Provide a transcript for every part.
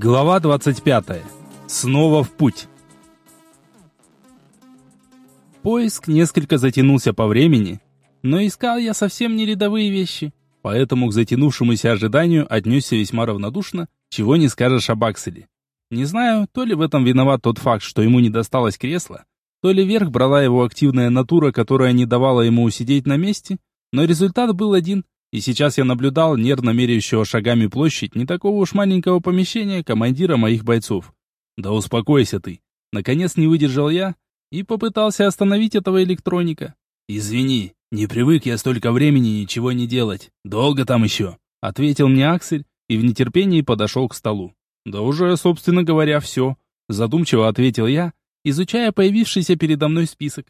Глава 25. Снова в путь. Поиск несколько затянулся по времени, но искал я совсем не рядовые вещи, поэтому к затянувшемуся ожиданию отнесся весьма равнодушно, чего не скажешь об Акселе. Не знаю, то ли в этом виноват тот факт, что ему не досталось кресла, то ли верх брала его активная натура, которая не давала ему усидеть на месте, но результат был один – и сейчас я наблюдал нервно меряющего шагами площадь не такого уж маленького помещения командира моих бойцов. Да успокойся ты. Наконец не выдержал я и попытался остановить этого электроника. Извини, не привык я столько времени ничего не делать. Долго там еще? Ответил мне Аксель и в нетерпении подошел к столу. Да уже, собственно говоря, все. Задумчиво ответил я, изучая появившийся передо мной список.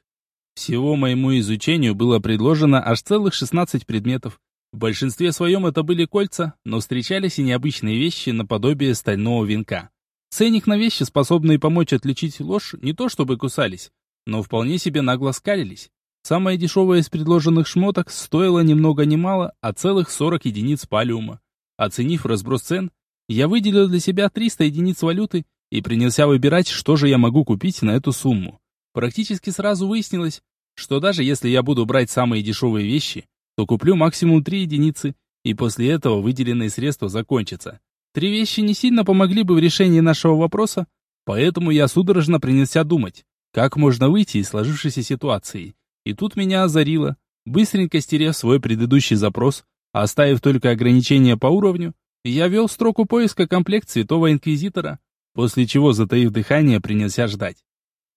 Всего моему изучению было предложено аж целых 16 предметов, в большинстве своем это были кольца, но встречались и необычные вещи наподобие стального венка. Ценник на вещи, способные помочь отличить ложь, не то чтобы кусались, но вполне себе нагло скалились. Самое дешевое из предложенных шмоток стоило ни много ни мало, а целых 40 единиц палиума. Оценив разброс цен, я выделил для себя 300 единиц валюты и принялся выбирать, что же я могу купить на эту сумму. Практически сразу выяснилось, что даже если я буду брать самые дешевые вещи, то куплю максимум три единицы, и после этого выделенные средства закончатся. Три вещи не сильно помогли бы в решении нашего вопроса, поэтому я судорожно принялся думать, как можно выйти из сложившейся ситуации. И тут меня озарило. Быстренько стерев свой предыдущий запрос, оставив только ограничения по уровню, я вел строку поиска комплект Святого Инквизитора, после чего, затаив дыхание, принялся ждать.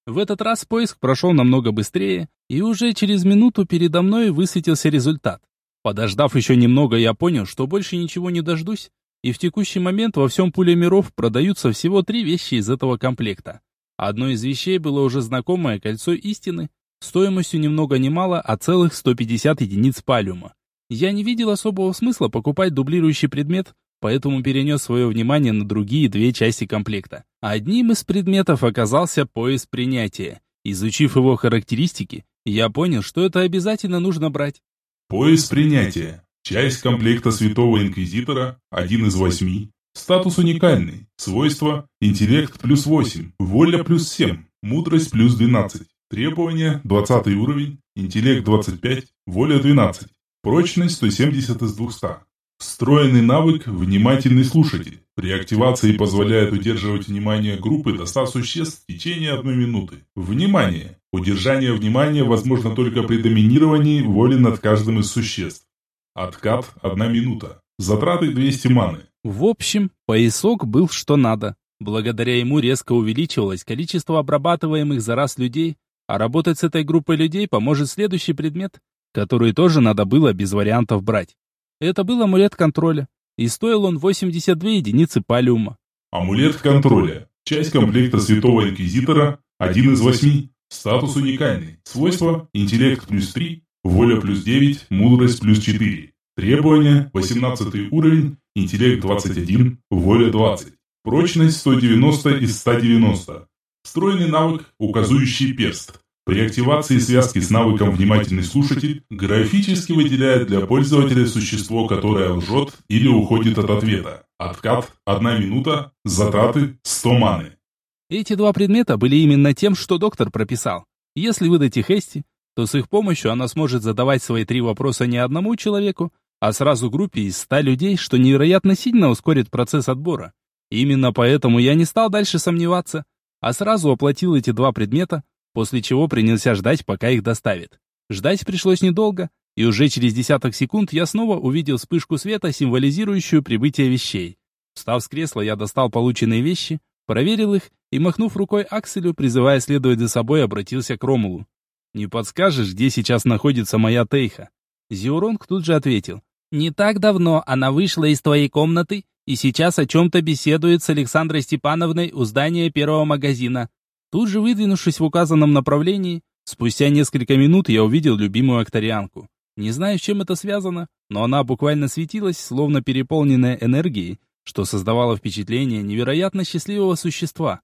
В этот раз поиск прошел намного быстрее, и уже через минуту передо мной высветился результат. Подождав еще немного, я понял, что больше ничего не дождусь, и в текущий момент во всем пуле миров продаются всего три вещи из этого комплекта. Одной из вещей было уже знакомое кольцо истины, стоимостью ни много ни мало, а целых 150 единиц палиума. Я не видел особого смысла покупать дублирующий предмет, поэтому перенес свое внимание на другие две части комплекта. Одним из предметов оказался пояс принятия. Изучив его характеристики, я понял, что это обязательно нужно брать. Пояс принятия. Часть комплекта Святого Инквизитора, один из восьми. Статус уникальный. Свойства – интеллект плюс 8, воля плюс 7, мудрость плюс 12. Требования – 20 уровень, интеллект 25, воля 12. Прочность 170 из 200. Встроенный навык «Внимательный слушатель». При активации позволяет удерживать внимание группы до 100 существ в течение одной минуты. Внимание! Удержание внимания возможно только при доминировании воли над каждым из существ. Откат – 1 минута. Затраты 200 маны. В общем, поясок был что надо. Благодаря ему резко увеличивалось количество обрабатываемых за раз людей, а работать с этой группой людей поможет следующий предмет, который тоже надо было без вариантов брать. Это был амулет контроля, и стоил он 82 единицы палиума. Амулет контроля. Часть комплекта Святого Инквизитора, один из восьми. Статус уникальный. Свойства – интеллект плюс 3, воля плюс 9, мудрость плюс 4. Требования – 18 уровень, интеллект 21, воля 20. Прочность 190 из 190. Встроенный навык «Указующий перст». При активации связки с навыком «Внимательный слушатель» графически выделяет для пользователя существо, которое лжет или уходит от ответа. Откат – 1 минута, затраты – 100 маны. Эти два предмета были именно тем, что доктор прописал. Если выдать их Эсти, то с их помощью она сможет задавать свои три вопроса не одному человеку, а сразу группе из ста людей, что невероятно сильно ускорит процесс отбора. Именно поэтому я не стал дальше сомневаться, а сразу оплатил эти два предмета, после чего принялся ждать, пока их доставят. Ждать пришлось недолго, и уже через десяток секунд я снова увидел вспышку света, символизирующую прибытие вещей. Встав с кресла, я достал полученные вещи, проверил их и, махнув рукой Акселю, призывая следовать за собой, обратился к Ромулу. «Не подскажешь, где сейчас находится моя Тейха?» Зиуронг тут же ответил. «Не так давно она вышла из твоей комнаты и сейчас о чем-то беседует с Александрой Степановной у здания первого магазина. Тут же выдвинувшись в указанном направлении, спустя несколько минут я увидел любимую акторианку. Не знаю, с чем это связано, но она буквально светилась, словно переполненная энергией, что создавало впечатление невероятно счастливого существа.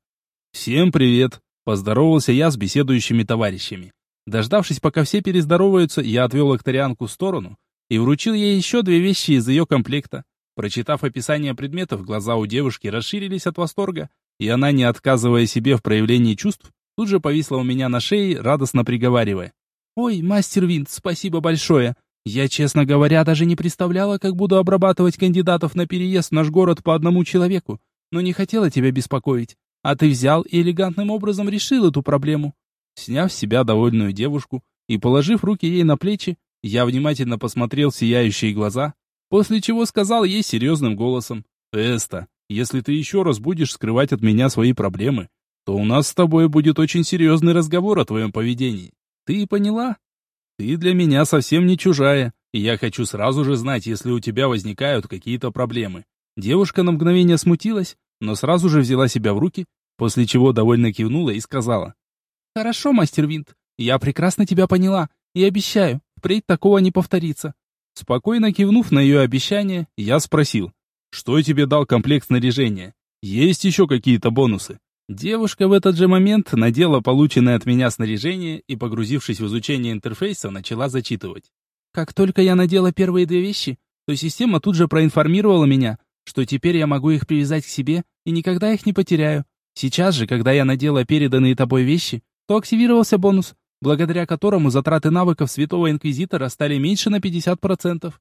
«Всем привет!» – поздоровался я с беседующими товарищами. Дождавшись, пока все перездороваются, я отвел акторианку в сторону и вручил ей еще две вещи из ее комплекта. Прочитав описание предметов, глаза у девушки расширились от восторга, и она, не отказывая себе в проявлении чувств, тут же повисла у меня на шее, радостно приговаривая. «Ой, мастер Винт, спасибо большое. Я, честно говоря, даже не представляла, как буду обрабатывать кандидатов на переезд в наш город по одному человеку, но не хотела тебя беспокоить. А ты взял и элегантным образом решил эту проблему». Сняв с себя довольную девушку и положив руки ей на плечи, я внимательно посмотрел в сияющие глаза, после чего сказал ей серьезным голосом, «Эста, если ты еще раз будешь скрывать от меня свои проблемы, то у нас с тобой будет очень серьезный разговор о твоем поведении. Ты поняла? Ты для меня совсем не чужая, и я хочу сразу же знать, если у тебя возникают какие-то проблемы». Девушка на мгновение смутилась, но сразу же взяла себя в руки, после чего довольно кивнула и сказала, «Хорошо, мастер Винт, я прекрасно тебя поняла и обещаю, впредь такого не повторится. Спокойно кивнув на ее обещание, я спросил, что тебе дал комплект снаряжения? Есть еще какие-то бонусы? Девушка в этот же момент надела полученное от меня снаряжение и, погрузившись в изучение интерфейса, начала зачитывать. Как только я надела первые две вещи, то система тут же проинформировала меня, что теперь я могу их привязать к себе и никогда их не потеряю. Сейчас же, когда я надела переданные тобой вещи, то активировался бонус, благодаря которому затраты навыков Святого Инквизитора стали меньше на 50%.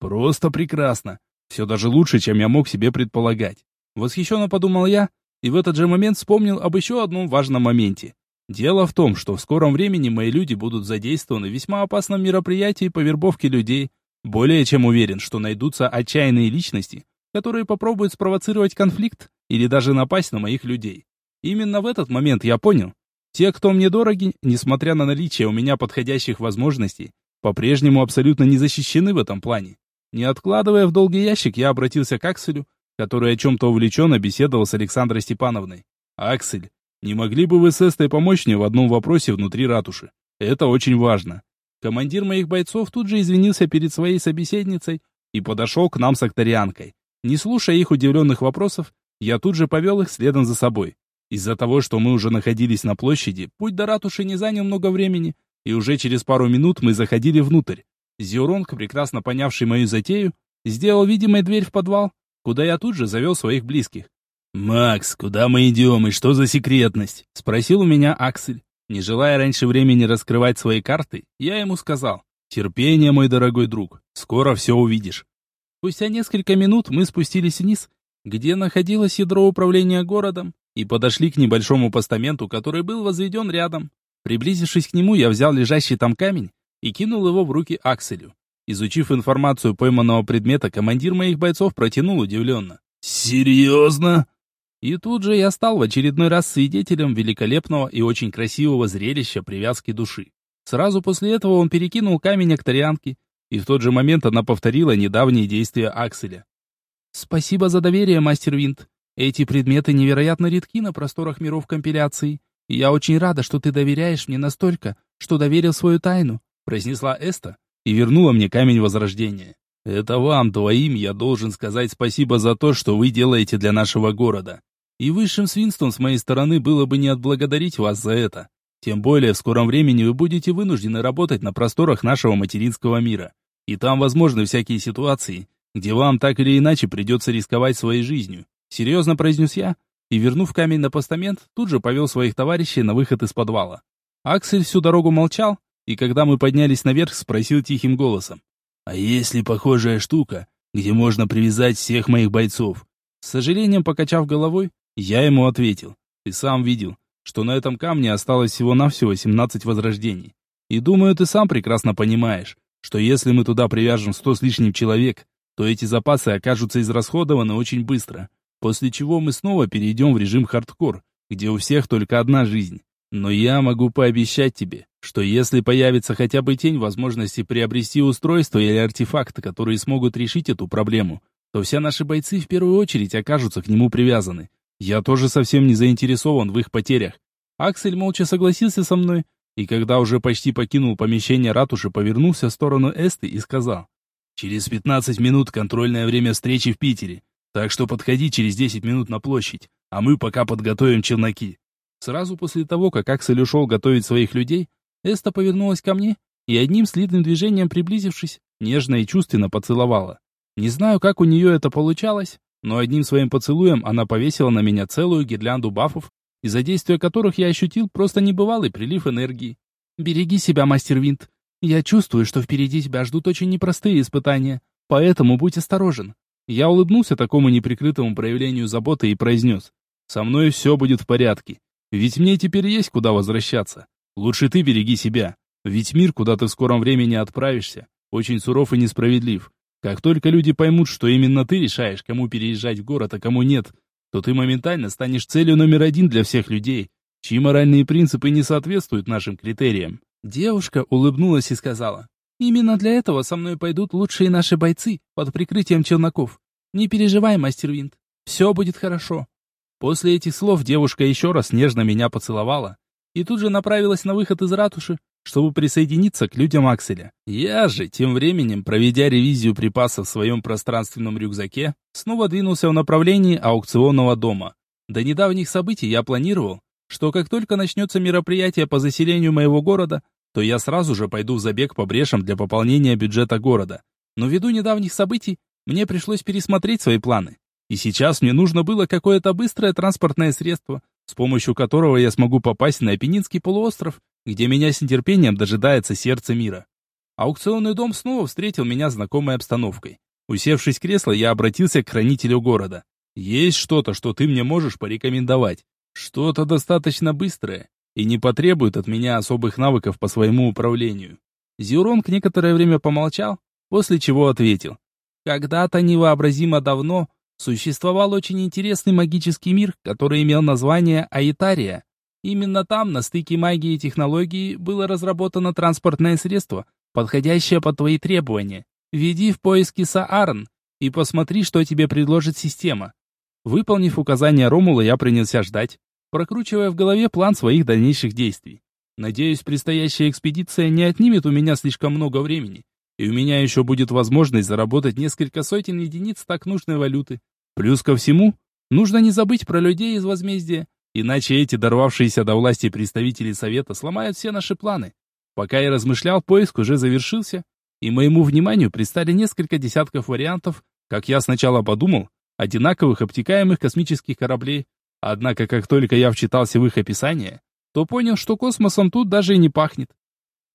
Просто прекрасно. Все даже лучше, чем я мог себе предполагать. Восхищенно подумал я, и в этот же момент вспомнил об еще одном важном моменте. Дело в том, что в скором времени мои люди будут задействованы в весьма опасном мероприятии по вербовке людей. Более чем уверен, что найдутся отчаянные личности, которые попробуют спровоцировать конфликт или даже напасть на моих людей. Именно в этот момент я понял, те, кто мне дороги, несмотря на наличие у меня подходящих возможностей, по-прежнему абсолютно не защищены в этом плане. Не откладывая в долгий ящик, я обратился к Акселю, который о чем-то увлеченно беседовал с Александрой Степановной. «Аксель, не могли бы вы с Эстой помочь мне в одном вопросе внутри ратуши? Это очень важно». Командир моих бойцов тут же извинился перед своей собеседницей и подошел к нам с акторианкой. Не слушая их удивленных вопросов, я тут же повел их следом за собой. Из-за того, что мы уже находились на площади, путь до ратуши не занял много времени, и уже через пару минут мы заходили внутрь. Зиуронг, прекрасно понявший мою затею, сделал видимой дверь в подвал, куда я тут же завел своих близких. «Макс, куда мы идем и что за секретность?» — спросил у меня Аксель. Не желая раньше времени раскрывать свои карты, я ему сказал, «Терпение, мой дорогой друг, скоро все увидишь». Спустя несколько минут мы спустились вниз, где находилось ядро управления городом, и подошли к небольшому постаменту, который был возведен рядом. Приблизившись к нему, я взял лежащий там камень и кинул его в руки Акселю. Изучив информацию пойманного предмета, командир моих бойцов протянул удивленно. «Серьезно?» И тут же я стал в очередной раз свидетелем великолепного и очень красивого зрелища привязки души. Сразу после этого он перекинул камень акторианке, и в тот же момент она повторила недавние действия Акселя. «Спасибо за доверие, мастер Винт. Эти предметы невероятно редки на просторах миров компиляции. И я очень рада, что ты доверяешь мне настолько, что доверил свою тайну», произнесла Эста и вернула мне камень возрождения. «Это вам, двоим, я должен сказать спасибо за то, что вы делаете для нашего города. И высшим свинством с моей стороны было бы не отблагодарить вас за это. Тем более в скором времени вы будете вынуждены работать на просторах нашего материнского мира. И там возможны всякие ситуации, где вам так или иначе придется рисковать своей жизнью. Серьезно произнес я, и, вернув камень на постамент, тут же повел своих товарищей на выход из подвала. Аксель всю дорогу молчал, и когда мы поднялись наверх, спросил тихим голосом. «А есть ли похожая штука, где можно привязать всех моих бойцов?» С сожалением покачав головой, я ему ответил. «Ты сам видел, что на этом камне осталось всего-навсего 17 возрождений. И думаю, ты сам прекрасно понимаешь, что если мы туда привяжем сто с лишним человек, то эти запасы окажутся израсходованы очень быстро, после чего мы снова перейдем в режим хардкор, где у всех только одна жизнь. Но я могу пообещать тебе, что если появится хотя бы тень возможности приобрести устройство или артефакты, которые смогут решить эту проблему, то все наши бойцы в первую очередь окажутся к нему привязаны. Я тоже совсем не заинтересован в их потерях. Аксель молча согласился со мной, и когда уже почти покинул помещение ратуши, повернулся в сторону Эсты и сказал, «Через 15 минут контрольное время встречи в Питере. Так что подходи через 10 минут на площадь, а мы пока подготовим челноки. Сразу после того, как Аксель ушел готовить своих людей, Эста повернулась ко мне и одним слитным движением приблизившись, нежно и чувственно поцеловала. Не знаю, как у нее это получалось, но одним своим поцелуем она повесила на меня целую гирлянду бафов, из-за действия которых я ощутил просто небывалый прилив энергии. «Береги себя, мастер Винт. Я чувствую, что впереди тебя ждут очень непростые испытания, поэтому будь осторожен». Я улыбнулся такому неприкрытому проявлению заботы и произнес. «Со мной все будет в порядке, ведь мне теперь есть куда возвращаться. Лучше ты береги себя, ведь мир, куда ты в скором времени отправишься, очень суров и несправедлив. Как только люди поймут, что именно ты решаешь, кому переезжать в город, а кому нет, то ты моментально станешь целью номер один для всех людей, чьи моральные принципы не соответствуют нашим критериям. Девушка улыбнулась и сказала, «Именно для этого со мной пойдут лучшие наши бойцы под прикрытием челноков. Не переживай, мастер Винт, все будет хорошо». После этих слов девушка еще раз нежно меня поцеловала и тут же направилась на выход из ратуши, чтобы присоединиться к людям Акселя. Я же, тем временем, проведя ревизию припасов в своем пространственном рюкзаке, снова двинулся в направлении аукционного дома. До недавних событий я планировал, что как только начнется мероприятие по заселению моего города, то я сразу же пойду в забег по брешам для пополнения бюджета города. Но ввиду недавних событий мне пришлось пересмотреть свои планы. И сейчас мне нужно было какое-то быстрое транспортное средство, с помощью которого я смогу попасть на Апеннинский полуостров где меня с нетерпением дожидается сердце мира. Аукционный дом снова встретил меня знакомой обстановкой. Усевшись в кресло, я обратился к хранителю города. «Есть что-то, что ты мне можешь порекомендовать? Что-то достаточно быстрое и не потребует от меня особых навыков по своему управлению». Зиуронг некоторое время помолчал, после чего ответил. «Когда-то невообразимо давно существовал очень интересный магический мир, который имел название Аитария. Именно там, на стыке магии и технологии, было разработано транспортное средство, подходящее под твои требования. Веди в поиски Саарн и посмотри, что тебе предложит система. Выполнив указания Ромула, я принялся ждать, прокручивая в голове план своих дальнейших действий. Надеюсь, предстоящая экспедиция не отнимет у меня слишком много времени, и у меня еще будет возможность заработать несколько сотен единиц так нужной валюты. Плюс ко всему, нужно не забыть про людей из возмездия, Иначе эти дорвавшиеся до власти представители Совета сломают все наши планы. Пока я размышлял, поиск уже завершился, и моему вниманию предстали несколько десятков вариантов, как я сначала подумал, одинаковых обтекаемых космических кораблей. Однако, как только я вчитался в их описание, то понял, что космосом тут даже и не пахнет.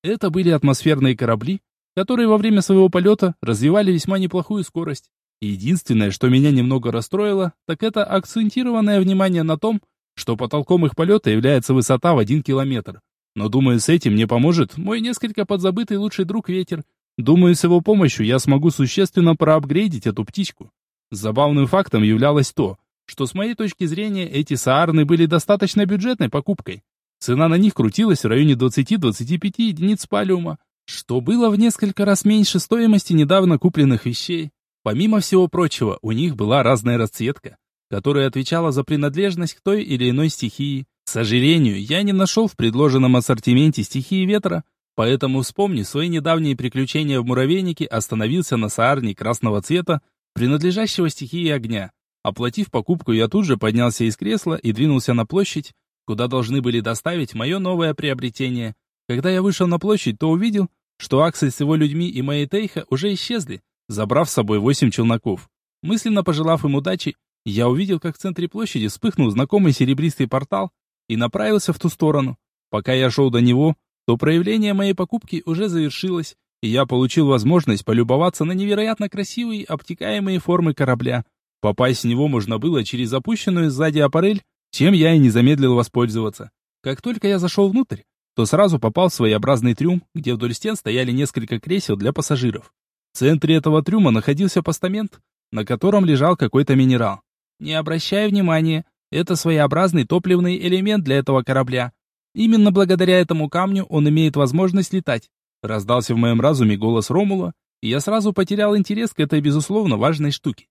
Это были атмосферные корабли, которые во время своего полета развивали весьма неплохую скорость. Единственное, что меня немного расстроило, так это акцентированное внимание на том, что потолком их полета является высота в один километр. Но думаю, с этим мне поможет мой несколько подзабытый лучший друг Ветер. Думаю, с его помощью я смогу существенно проапгрейдить эту птичку. Забавным фактом являлось то, что с моей точки зрения эти саарны были достаточно бюджетной покупкой. Цена на них крутилась в районе 20-25 единиц палиума, что было в несколько раз меньше стоимости недавно купленных вещей. Помимо всего прочего, у них была разная расцветка, которая отвечала за принадлежность к той или иной стихии. К сожалению, я не нашел в предложенном ассортименте стихии ветра, поэтому, вспомнив свои недавние приключения в муравейнике, остановился на саарне красного цвета, принадлежащего стихии огня. Оплатив покупку, я тут же поднялся из кресла и двинулся на площадь, куда должны были доставить мое новое приобретение. Когда я вышел на площадь, то увидел, что Аксель с его людьми и моей Тейха уже исчезли, забрав с собой восемь челноков. Мысленно пожелав им удачи, я увидел, как в центре площади вспыхнул знакомый серебристый портал и направился в ту сторону. Пока я шел до него, то проявление моей покупки уже завершилось, и я получил возможность полюбоваться на невероятно красивые обтекаемые формы корабля. Попасть в него можно было через запущенную сзади аппарель, чем я и не замедлил воспользоваться. Как только я зашел внутрь, то сразу попал в своеобразный трюм, где вдоль стен стояли несколько кресел для пассажиров. В центре этого трюма находился постамент, на котором лежал какой-то минерал. Не обращай внимания, это своеобразный топливный элемент для этого корабля. Именно благодаря этому камню он имеет возможность летать. Раздался в моем разуме голос Ромула, и я сразу потерял интерес к этой безусловно важной штуке.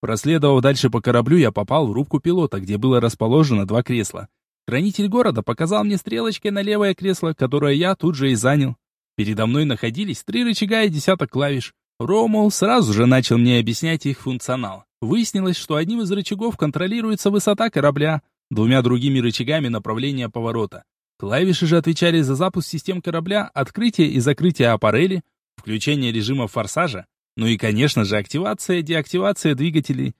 Проследовав дальше по кораблю, я попал в рубку пилота, где было расположено два кресла. Хранитель города показал мне стрелочкой на левое кресло, которое я тут же и занял. Передо мной находились три рычага и десяток клавиш. Ромул сразу же начал мне объяснять их функционал. Выяснилось, что одним из рычагов контролируется высота корабля, двумя другими рычагами направление поворота. Клавиши же отвечали за запуск систем корабля, открытие и закрытие аппарели, включение режима форсажа, Ну и, конечно же, активация, деактивация двигателей.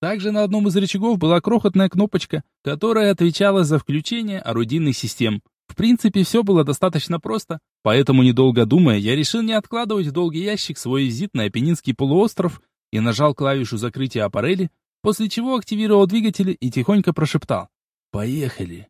Также на одном из рычагов была крохотная кнопочка, которая отвечала за включение орудийных систем. В принципе, все было достаточно просто, поэтому, недолго думая, я решил не откладывать в долгий ящик свой визит на Апеннинский полуостров и нажал клавишу закрытия аппарели, после чего активировал двигатели и тихонько прошептал «Поехали».